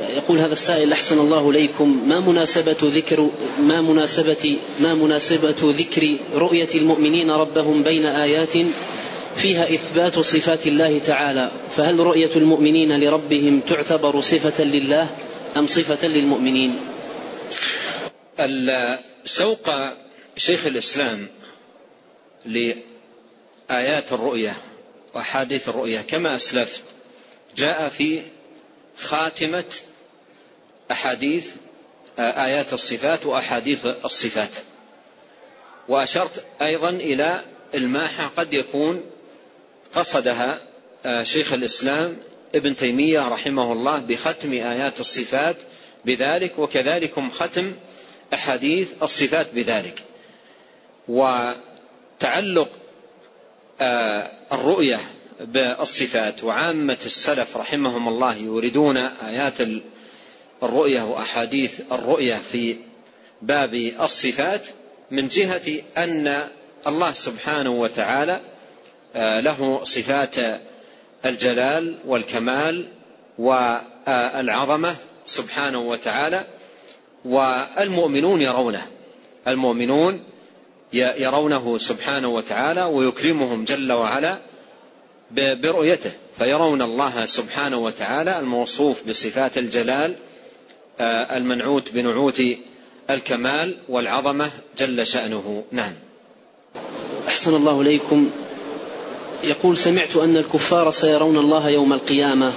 يقول هذا السائل أحسن الله إليكم. ما مناسبة ذكر ما مناسبة ما مناسبة ذكر رؤية المؤمنين ربهم بين آيات فيها إثبات صفات الله تعالى؟ فهل رؤية المؤمنين لربهم تعتبر صفة لله أم صفة للمؤمنين؟ سوق شيخ الإسلام لآيات الرؤية وأحاديث الرؤية كما أسلفت جاء في خاتمة أحاديث آيات الصفات وأحاديث الصفات. وأشرت أيضا إلى الماحة قد يكون قصدها شيخ الإسلام ابن تيمية رحمه الله بختم آيات الصفات بذلك وكذلكم ختم أحاديث الصفات بذلك. وتعلق الرؤية بالصفات. وعامة السلف رحمهم الله يوردون آيات الرؤية وأحاديث الرؤية في باب الصفات من جهة أن الله سبحانه وتعالى له صفات الجلال والكمال والعظمة سبحانه وتعالى والمؤمنون يرونه. المؤمنون يرونه سبحانه وتعالى ويكرمهم جل وعلا برؤيته. فيرون الله سبحانه وتعالى الموصوف بصفات الجلال آه، المنعوت بنعوت الكمال والعظمة جل شأنه. نعم. أحسن الله إليكم. يقول سمعت أن الكفار سيرون الله يوم القيامة.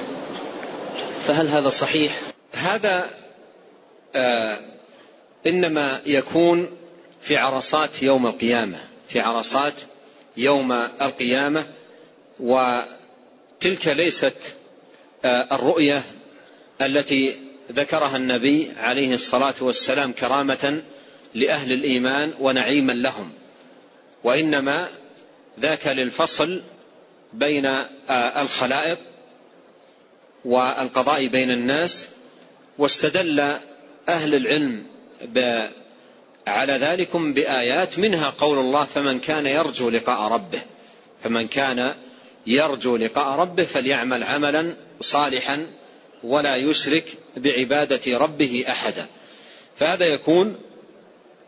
فهل هذا صحيح؟ هذا آه إنما يكون في عرصات يوم القيامة. في عرصات يوم القيامة وتلك ليست آه، الرؤية التي ذكرها النبي عليه الصلاة والسلام كرامة لأهل الإيمان ونعيما لهم. وإنما ذاك للفصل بين آه، الخلائق والقضاء بين الناس واستدل أهل العلم على ذلكم بآيات منها قول الله فمن كان يرجو لقاء ربه فمن كان يرجو لقاء ربه فليعمل عملا صالحا ولا يشرك بعبادة ربه أحدا. فهذا يكون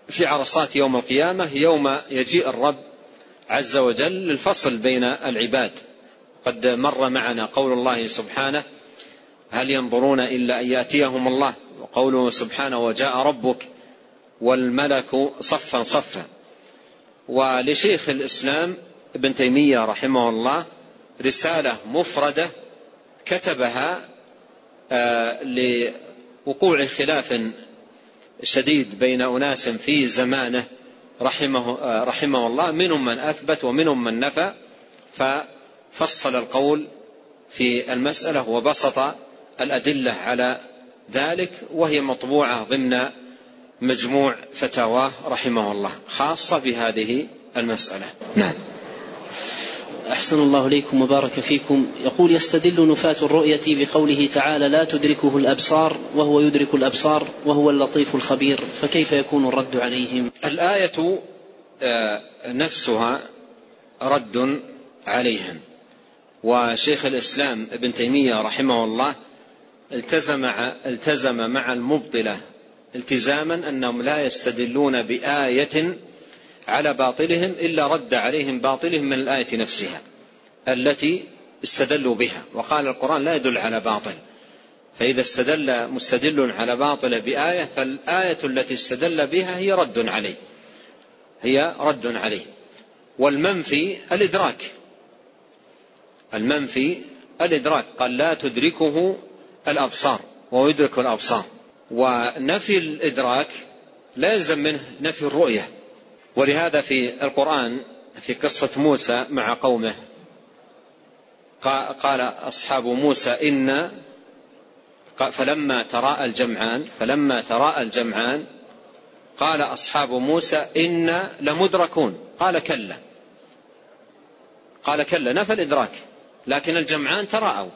في عرصات يوم القيامة يوم يجيء الرب عز وجل للفصل بين العباد. قد مر معنا قول الله سبحانه هل ينظرون إلا أن يأتيهم الله؟ وقوله سبحانه وجاء ربك والملك صفا صفا. ولشيخ الإسلام ابن تيمية رحمه الله رسالة مفردة كتبها آه، لوقوع خلاف شديد بين أناس في زمانه رحمه, آه، رحمه الله منهم من أثبت ومنهم من نفى ففصل القول في المسألة وبسط الأدلة على ذلك وهي مطبوعة ضمن مجموع فتاواه رحمه الله خاصة بهذه المسألة. نعم. أحسن الله إليكم وبارك فيكم. يقول يستدل نفاة الرؤية بقوله تعالى لا تدركه الأبصار وهو يدرك الأبصار وهو اللطيف الخبير فكيف يكون الرد عليهم؟ الآية آه، نفسها رد عليهم. وشيخ الإسلام ابن تيمية رحمه الله التزم التزم مع المبطلة التزاما أنهم لا يستدلون بآية على باطلهم إلا رد عليهم باطلهم من الآية نفسها التي استدلوا بها. وقال القرآن لا يدل على باطل. فإذا استدل مستدل على باطل بآية فالآية التي استدل بها هي رد عليه. هي رد عليه. والمنفي الإدراك. المنفي الإدراك. قال لا تدركه الأبصار وهو يدرك الأبصار. ونفي الإدراك لا يلزم منه نفي الرؤية. ولهذا في القرآن في قصة موسى مع قومه قال أصحاب موسى إن فلما تراءى الجمعان فلما تراءى الجمعان قال أصحاب موسى إنا لمدركون قال كلا قال كلا نفى الإدراك لكن الجمعان تراءوا.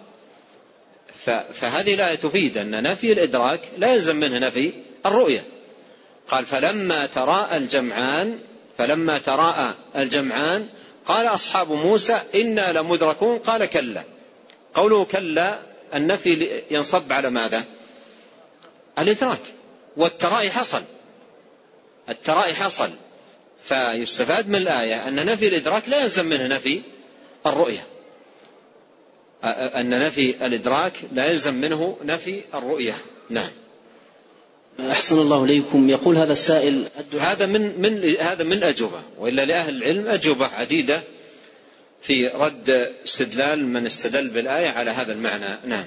فهذه الآية تفيد أن نفي الإدراك لا يلزم منه نفي الرؤية. قال فلما تراءى الجمعان فلما تراءى الجمعان قال أصحاب موسى إنا لمدركون قال كلا. قوله كلا النفي ينصب على ماذا؟ الإدراك. والترائي حصل. الترائي حصل. فيستفاد من الآية أن نفي الإدراك لا يلزم منه نفي الرؤية. أن نفي الإدراك لا يلزم منه نفي الرؤية. نعم. أحسن الله إليكم. يقول هذا السائل هذا من من هذا من أجوبة وإلا لأهل العلم أجوبة عديدة في رد استدلال من استدل بالآية على هذا المعنى. نعم.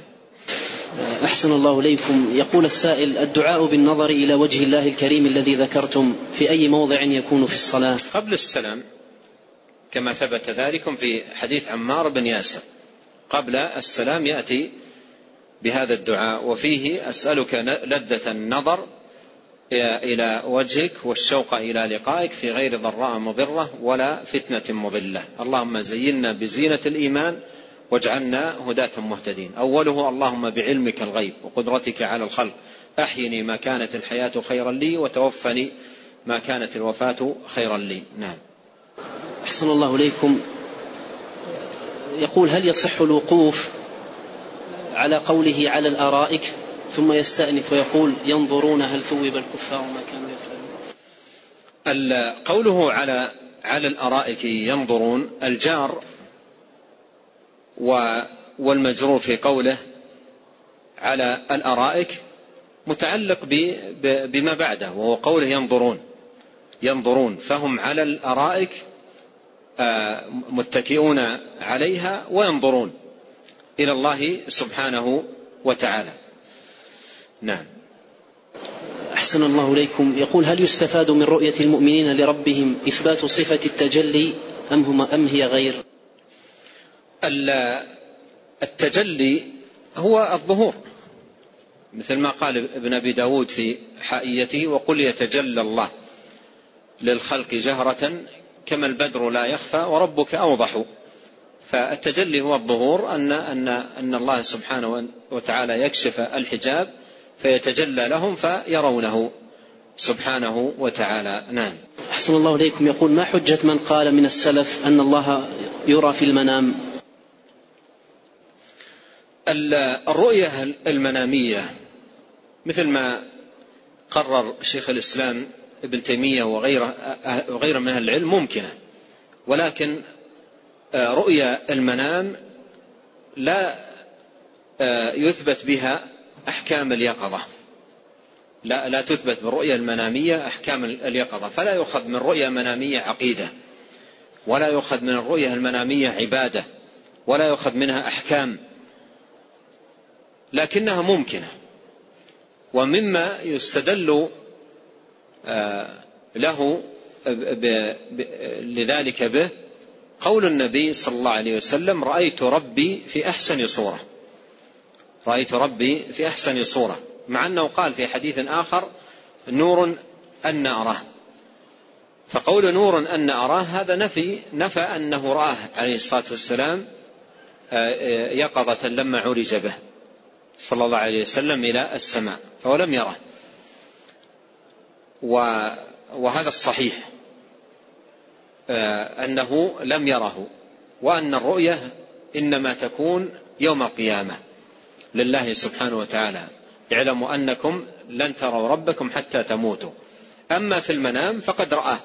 أحسن الله إليكم. يقول السائل الدعاء بالنظر إلى وجه الله الكريم الذي ذكرتم في أي موضع يكون في الصلاة؟ قبل السلام كما ثبت ذلك في حديث عمار بن ياسر قبل السلام يأتي بهذا الدعاء. وفيه أسألك لذة النظر إلى وجهك والشوق إلى لقائك في غير ضراء مضرة ولا فتنة مضلة. اللهم زينا بزينة الإيمان واجعلنا هداة مهتدين. أوله اللهم بعلمك الغيب وقدرتك على الخلق. أحيني ما كانت الحياة خيرا لي وتوفني ما كانت الوفاة خيرا لي. نعم. أحسن الله إليكم. يقول هل يصح الوقوف على قوله على الأرائك ثم يستأنف ويقول ينظرون هل ثوب الكفار ما كانوا يفعلون. قوله على على الأرائك ينظرون الجار والمجرور في قوله على الأرائك متعلق بما بعده وهو قوله ينظرون. ينظرون فهم على الأرائك آه، متكئون عليها وينظرون. إلى الله سبحانه وتعالى. نعم. أحسن الله إليكم. يقول هل يستفاد من رؤية المؤمنين لربهم إثبات صفة التجلي أم, هم أم هي غير؟ التجلي هو الظهور. مثل ما قال ابن أبي داود في حائيته وقل يتجلى الله للخلق جهرة كما البدر لا يخفى وربك أوضح. فالتجلي هو الظهور أن, أن, أن الله سبحانه وتعالى يكشف الحجاب فيتجلى لهم فيرونه سبحانه وتعالى. نعم. أحسن الله إليكم. يقول ما حجة من قال من السلف أن الله يرى في المنام؟ الرؤية المنامية مثل ما قرر شيخ الإسلام ابن تيمية وغيره, وغيره من أهل العلم ممكنة. ولكن رؤيا المنام لا آه، يثبت بها أحكام اليقظة. لا لا تثبت بالرؤيا المنامية أحكام اليقظة. فلا يؤخذ من رؤيا منامية عقيدة ولا يؤخذ من الرؤيا المنامية عبادة ولا يؤخذ منها أحكام لكنها ممكنة. ومما يستدل آه، له لذلك به قول النبي صلى الله عليه وسلم رأيت ربي في أحسن صورة. رأيت ربي في أحسن صورة. مع أنه قال في حديث آخر نور أن أراه. فقول نور أن أراه هذا نفي نفى أنه رآه عليه الصلاة والسلام آه، آه، يقظة لما عرج به صلى الله عليه وسلم إلى السماء فهو لم يره. وهذا الصحيح. أنه لم يره وأن الرؤية إنما تكون يوم القيامة. لله سبحانه وتعالى اعلموا أنكم لن تروا ربكم حتى تموتوا. أما في المنام فقد رآه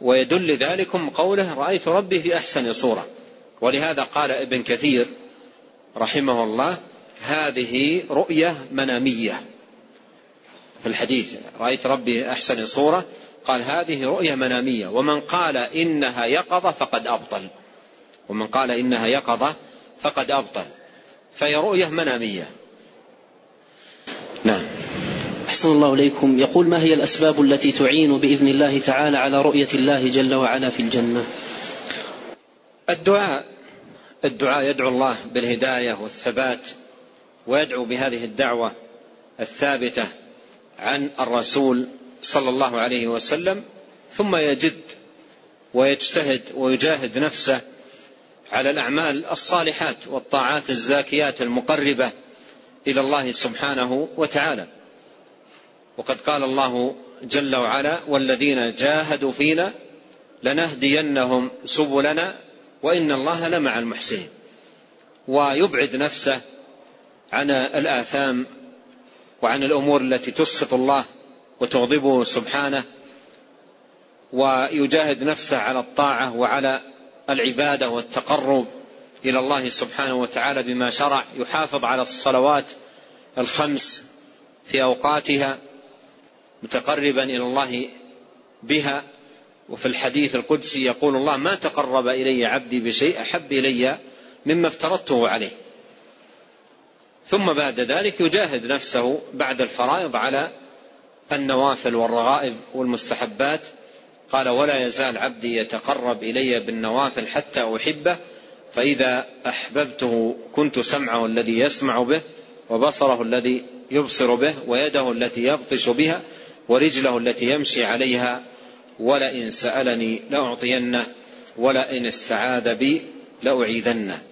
ويدل ذلكم قوله رأيت ربي في أحسن صورة ولهذا قال ابن كثير رحمه الله هذه رؤية منامية في الحديث رأيت ربي أحسن صورة قال هذه رؤية منامية. ومن قال إنها يقظة فقد أبطل. ومن قال إنها يقظة فقد أبطل. فهي رؤية منامية. نعم. أحسن الله إليكم. يقول ما هي الأسباب التي تعين بإذن الله تعالى على رؤية الله جل وعلا في الجنة؟ الدعاء. الدعاء يدعو الله بالهداية والثبات ويدعو بهذه الدعوة الثابتة عن الرسول صلى الله عليه وسلم ثم يجد ويجتهد ويجاهد نفسه على الأعمال الصالحات والطاعات الزاكيات المقربة إلى الله سبحانه وتعالى. وقد قال الله جل وعلا والذين جاهدوا فينا لنهدينهم سبلنا وإن الله لمع المحسنين ويبعد نفسه عن الآثام وعن الأمور التي تسخط الله وتغضبه سبحانه ويجاهد نفسه على الطاعة وعلى العبادة والتقرب إلى الله سبحانه وتعالى بما شرع يحافظ على الصلوات الخمس في أوقاتها متقربا إلى الله بها. وفي الحديث القدسي يقول الله ما تقرب إلي عبدي بشيء أحب إلي مما افترضته عليه. ثم بعد ذلك يجاهد نفسه بعد الفرائض على النوافل والرغائب والمستحبات. قال ولا يزال عبدي يتقرب إلي بالنوافل حتى أحبه فإذا أحببته كنت سمعه الذي يسمع به وبصره الذي يبصر به ويده التي يبطش بها ورجله التي يمشي عليها ولئن سألني لأعطينه ولئن استعاذ بي لأعيذنه.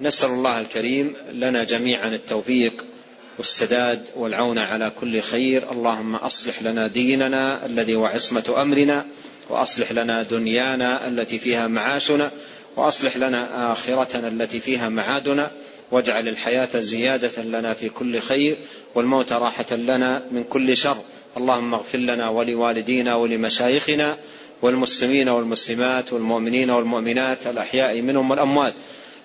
نسأل الله الكريم لنا جميعا التوفيق والسداد والعون على كل خير. اللهم أصلح لنا ديننا الذي هو عصمة أمرنا وأصلح لنا دنيانا التي فيها معاشنا وأصلح لنا آخرتنا التي فيها معادنا. واجعل الحياة زيادة لنا في كل خير والموت راحة لنا من كل شر. اللهم اغفر لنا ولوالدينا ولمشايخنا والمسلمين والمسلمات والمؤمنين والمؤمنات الأحياء منهم والأموات.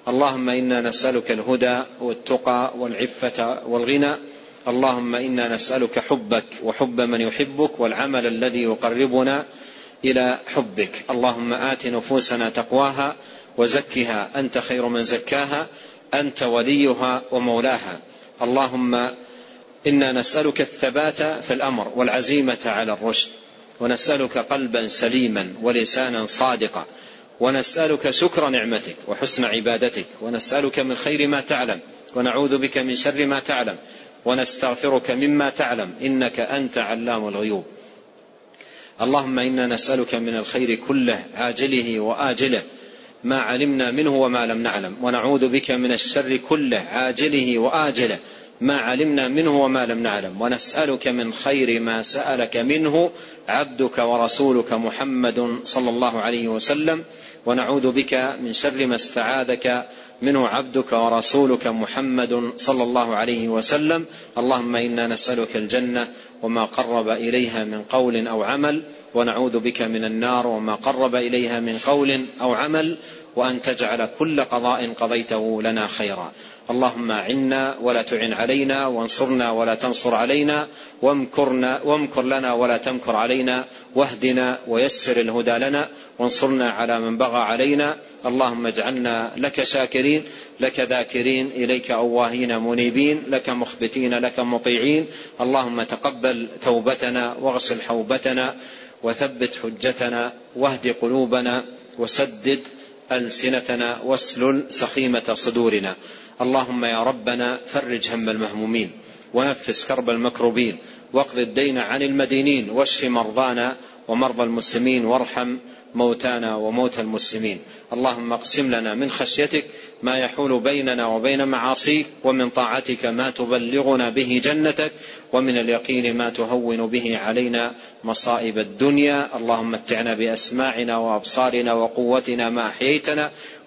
اللهم إنا نسألك الهدى والتقى والعفة والغنى. اللهم إنا نسألك حبك وحب من يحبك والعمل الذي يقربنا إلى حبك. اللهم آت نفوسنا تقواها وزكها. أنت خير من زكاها. أنت وليها ومولاها. اللهم إنا نسألك الثبات في الأمر والعزيمة على الرشد. ونسألك قلبا سليما ولسانا صادقا. ونسألك شكر نعمتك وحسن عبادتك ونسألك من خير ما تعلم ونعوذ بك من شر ما تعلم ونستغفرك مما تعلم إنك أنت علام الغيوب. اللهم إنا نسألك من الخير كله عاجله وآجله ما علمنا منه وما لم نعلم ونعوذ بك من الشر كله عاجله وآجله ما علمنا منه وما لم نعلم ونسألك من خير ما سألك منه عبدك ورسولك محمد صلى الله عليه وسلم ونعوذ بك من شر ما استعاذك منه عبدك ورسولك محمد صلى الله عليه وسلم. اللهم إنا نسألك الجنة وما قرب إليها من قول أو عمل ونعوذ بك من النار وما قرب إليها من قول أو عمل وأن تجعل كل قضاء قضيته لنا خيرا. اللهم اعنا ولا تعن علينا وانصرنا ولا تنصر علينا وامكرنا وامكر لنا ولا تمكر علينا واهدنا ويسر الهدى لنا وانصرنا على من بغى علينا. اللهم اجعلنا لك شاكرين لك ذاكرين إليك أواهين منيبين لك مخبتين لك مطيعين. اللهم تقبل توبتنا واغسل حوبتنا وثبت حجتنا واهد قلوبنا وسدد ألسنتنا واسلل سخيمة صدورنا. اللهم يا ربنا فرج هم المهمومين ونفس كرب المكروبين واقض الدين عن المدينين واشف مرضانا ومرضى المسلمين وارحم موتانا وموتى المسلمين. اللهم اقسم لنا من خشيتك ما يحول بيننا وبين معاصيك ومن طاعتك ما تبلغنا به جنتك ومن اليقين ما تهون به علينا مصائب الدنيا. اللهم متعنا بأسماعنا وأبصارنا وقوتنا ما أحييتنا